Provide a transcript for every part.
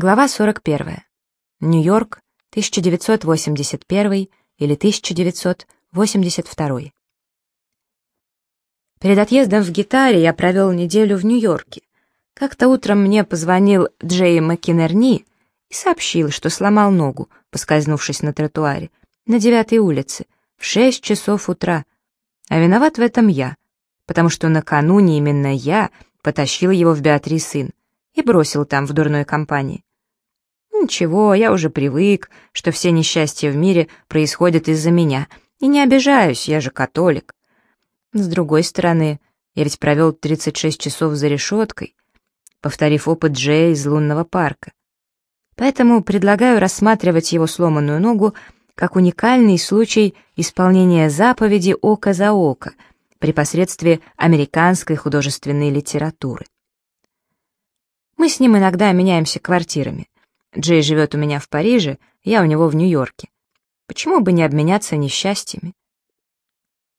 Глава 41. Нью-Йорк, 1981 или 1982. Перед отъездом в гитаре я провел неделю в Нью-Йорке. Как-то утром мне позвонил Джей Маккинерни и сообщил, что сломал ногу, поскользнувшись на тротуаре, на девятой улице, в шесть часов утра. А виноват в этом я, потому что накануне именно я потащил его в Беатрис Inn и бросил там в дурной компании. Ничего, я уже привык, что все несчастья в мире происходят из-за меня, и не обижаюсь, я же католик. С другой стороны, я ведь провел 36 часов за решеткой, повторив опыт Джея из лунного парка. Поэтому предлагаю рассматривать его сломанную ногу как уникальный случай исполнения заповеди око за око при посредстве американской художественной литературы. Мы с ним иногда меняемся квартирами. Джей живет у меня в Париже, я у него в Нью-Йорке. Почему бы не обменяться несчастьями?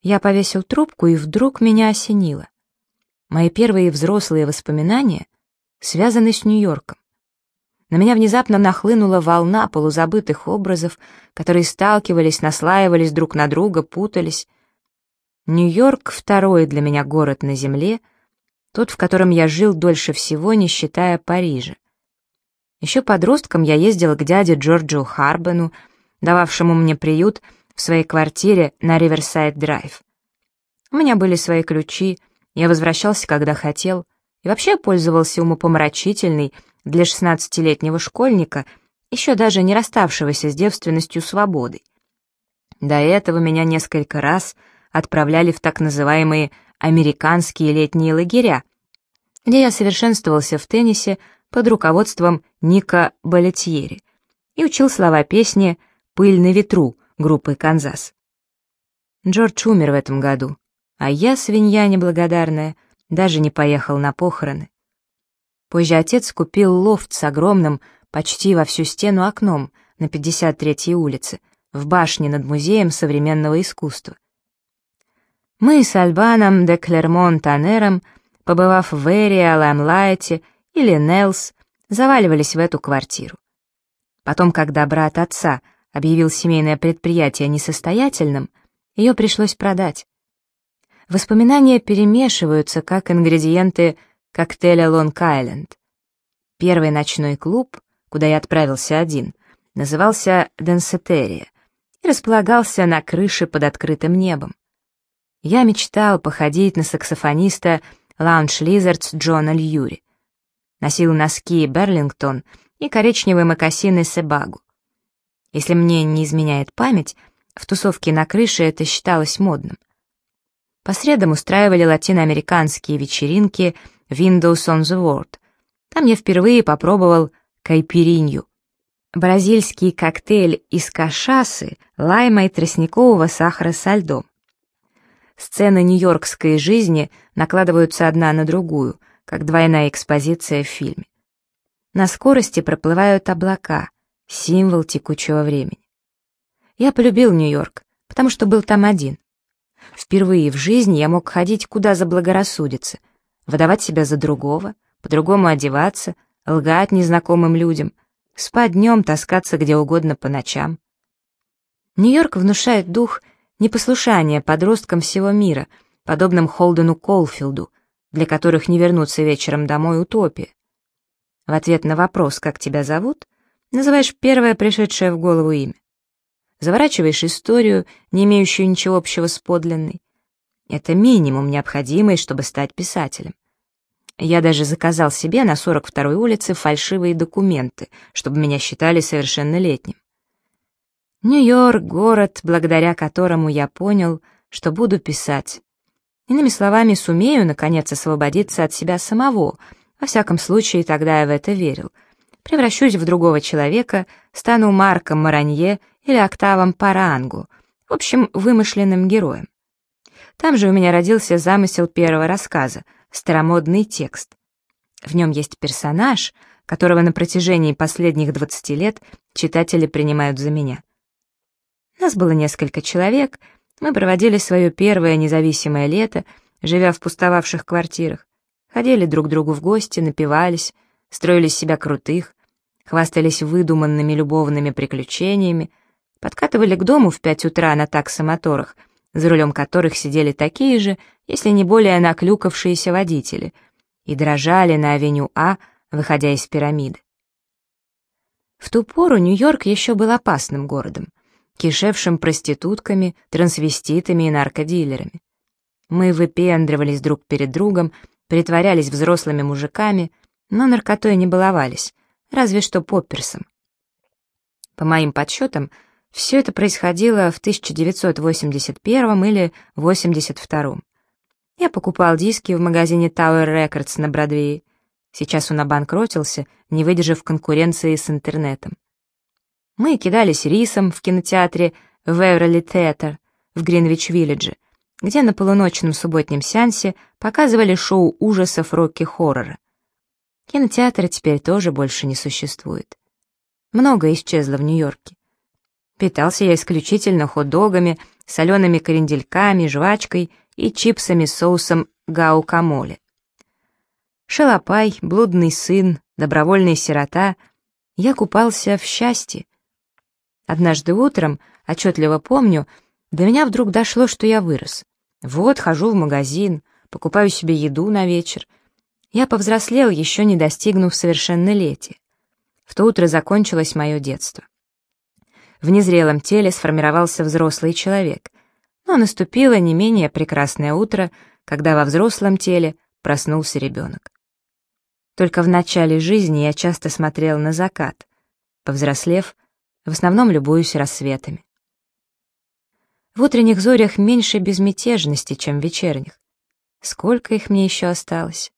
Я повесил трубку, и вдруг меня осенило. Мои первые взрослые воспоминания связаны с Нью-Йорком. На меня внезапно нахлынула волна полузабытых образов, которые сталкивались, наслаивались друг на друга, путались. Нью-Йорк — второй для меня город на земле, тот, в котором я жил дольше всего, не считая Парижа. Еще подростком я ездила к дяде Джорджу Харбену, дававшему мне приют в своей квартире на Риверсайд-драйв. У меня были свои ключи, я возвращался, когда хотел, и вообще пользовался умопомрачительной для шестнадцатилетнего школьника, еще даже не расставшегося с девственностью свободой. До этого меня несколько раз отправляли в так называемые «американские летние лагеря», где я совершенствовался в теннисе, под руководством Ника Балетьери и учил слова песни «Пыль на ветру» группы «Канзас». Джордж умер в этом году, а я, свинья неблагодарная, даже не поехал на похороны. Позже отец купил лофт с огромным, почти во всю стену окном на 53-й улице, в башне над Музеем современного искусства. Мы с Альбаном де Клермон-Танером, побывав в Эре, Аламлайте или Нелс заваливались в эту квартиру. Потом, когда брат отца объявил семейное предприятие несостоятельным, ее пришлось продать. Воспоминания перемешиваются, как ингредиенты коктейля Лонг-Айленд. Первый ночной клуб, куда я отправился один, назывался Денсетерия и располагался на крыше под открытым небом. Я мечтал походить на саксофониста Лаунж Лизардс Джона Льюри носил носки Берлингтон и коричневые мокасины Себагу. Если мне не изменяет память, в тусовке на крыше это считалось модным. По средам устраивали латиноамериканские вечеринки Windows on the World. Там я впервые попробовал кайпиринью. Бразильский коктейль из кашасы, лайма и тростникового сахара со льдом. Сцены нью-йоркской жизни накладываются одна на другую, как двойная экспозиция в фильме. На скорости проплывают облака, символ текучего времени. Я полюбил Нью-Йорк, потому что был там один. Впервые в жизни я мог ходить куда заблагорассудится, выдавать себя за другого, по-другому одеваться, лгать незнакомым людям, спать днем, таскаться где угодно по ночам. Нью-Йорк внушает дух непослушания подросткам всего мира, подобным Холдену Колфилду, для которых не вернуться вечером домой утопия. В ответ на вопрос «Как тебя зовут?» называешь первое пришедшее в голову имя. Заворачиваешь историю, не имеющую ничего общего с подлинной. Это минимум, необходимый, чтобы стать писателем. Я даже заказал себе на 42-й улице фальшивые документы, чтобы меня считали совершеннолетним. Нью-Йорк — город, благодаря которому я понял, что буду писать, Иными словами, сумею, наконец, освободиться от себя самого, во всяком случае, тогда я в это верил. Превращусь в другого человека, стану Марком Маранье или Октавом Парангу, в общем, вымышленным героем. Там же у меня родился замысел первого рассказа, старомодный текст. В нем есть персонаж, которого на протяжении последних 20 лет читатели принимают за меня. Нас было несколько человек — мы проводили свое первое независимое лето, живя в пустовавших квартирах, ходили друг к другу в гости, напивались, строили себя крутых, хвастались выдуманными любовными приключениями, подкатывали к дому в пять утра на таксомоторах, за рулем которых сидели такие же, если не более наклюкавшиеся водители, и дрожали на авеню А, выходя из пирамиды. В ту пору Нью-Йорк еще был опасным городом, кишевшим проститутками, трансвеститами и наркодилерами. Мы выпендривались друг перед другом, притворялись взрослыми мужиками, но наркотой не баловались, разве что попперсом. По моим подсчетам, все это происходило в 1981 или 82. Я покупал диски в магазине Tower Records на Бродвее. Сейчас он обанкротился, не выдержав конкуренции с интернетом. Мы кидались рисом в кинотеатре Вэверли Театр в Гринвич-Виллидже, где на полуночном субботнем сеансе показывали шоу ужасов Рокки-хоррора. Кинотеатра теперь тоже больше не существует. Многое исчезло в Нью-Йорке. Питался я исключительно хот-догами, солеными крендельками, жвачкой и чипсами с соусом гаукамоле. Шалопай, блудный сын, добровольный сирота. Я купался в счастье. Однажды утром, отчетливо помню, до меня вдруг дошло, что я вырос. Вот, хожу в магазин, покупаю себе еду на вечер. Я повзрослел, еще не достигнув совершеннолетия. В то утро закончилось мое детство. В незрелом теле сформировался взрослый человек, но наступило не менее прекрасное утро, когда во взрослом теле проснулся ребенок. Только в начале жизни я часто смотрел на закат. Повзрослев, в основном любуюсь рассветами. В утренних зорях меньше безмятежности, чем в вечерних. Сколько их мне еще осталось?